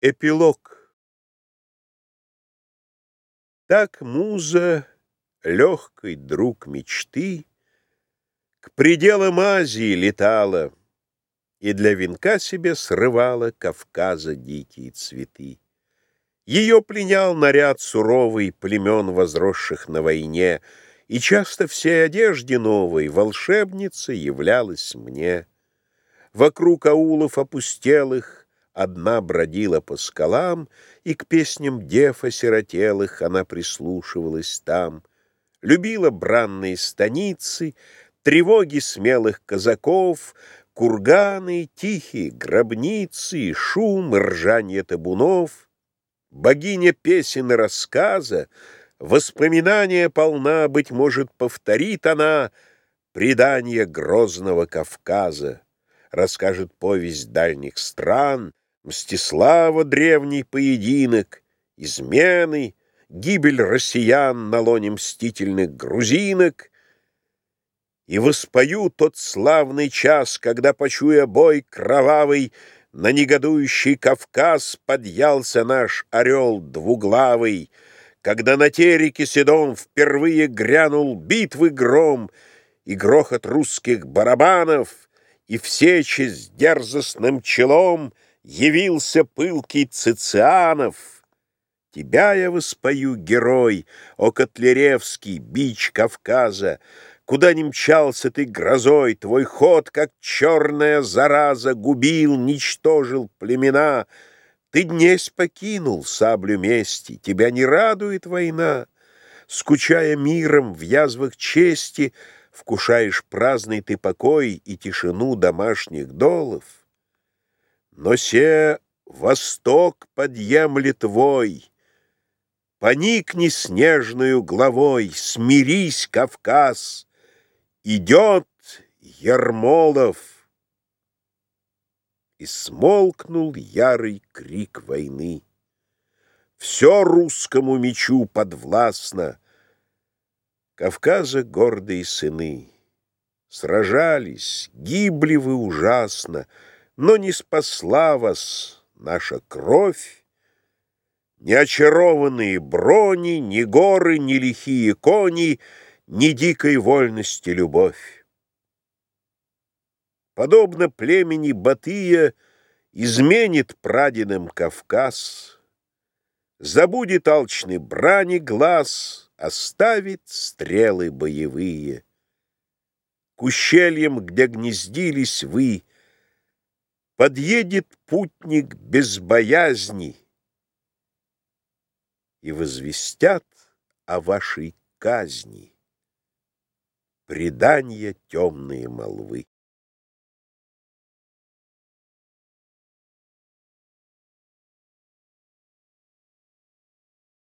Эпилог Так муза, легкий друг мечты, К пределам Азии летала И для венка себе срывала Кавказа дикие цветы. Ее пленял наряд суровый Племен, возросших на войне, И часто всей одежде новой Волшебница являлась мне. Вокруг аулов опустелых Одна бродила по скалам, И к песням дев осиротелых Она прислушивалась там. Любила бранные станицы, Тревоги смелых казаков, Курганы, тихие гробницы, Шум ржанье табунов. Богиня песен и рассказа, Воспоминания полна, Быть может, повторит она Предание грозного Кавказа расскажет повесть дальних стран, Мстислава древний поединок, измены, гибель россиян на лоне мстительных грузинок, и воспою тот славный час, когда, почуя бой кровавый, на негодующий Кавказ подъялся наш орел двуглавый, когда на тереке седом впервые грянул битвы гром и грохот русских барабанов, и в сече с дерзостным челом — Явился пылкий Цицианов. Тебя я воспою, герой, о Котляревский, бич Кавказа, Куда не мчался ты грозой, твой ход, как черная зараза, Губил, ничтожил племена. Ты днесь покинул саблю мести, тебя не радует война. Скучая миром в язвах чести, Вкушаешь праздный ты покой и тишину домашних долов. Но се восток подъемли твой, Поникни снежную главой, Смирись, Кавказ, идет Ермолов. И смолкнул ярый крик войны. Все русскому мечу подвластно, Кавказа гордые сыны. Сражались, гибли вы ужасно, но не спасла вас наша кровь, Ни очарованные брони, ни горы, ни лихие кони, Ни дикой вольности любовь. Подобно племени Батыя Изменит прадедам Кавказ, Забудет алчный брани глаз, Оставит стрелы боевые. К ущельям, где гнездились вы, Подъедет путник без боязни И возвестят о вашей казни Предания темные молвы.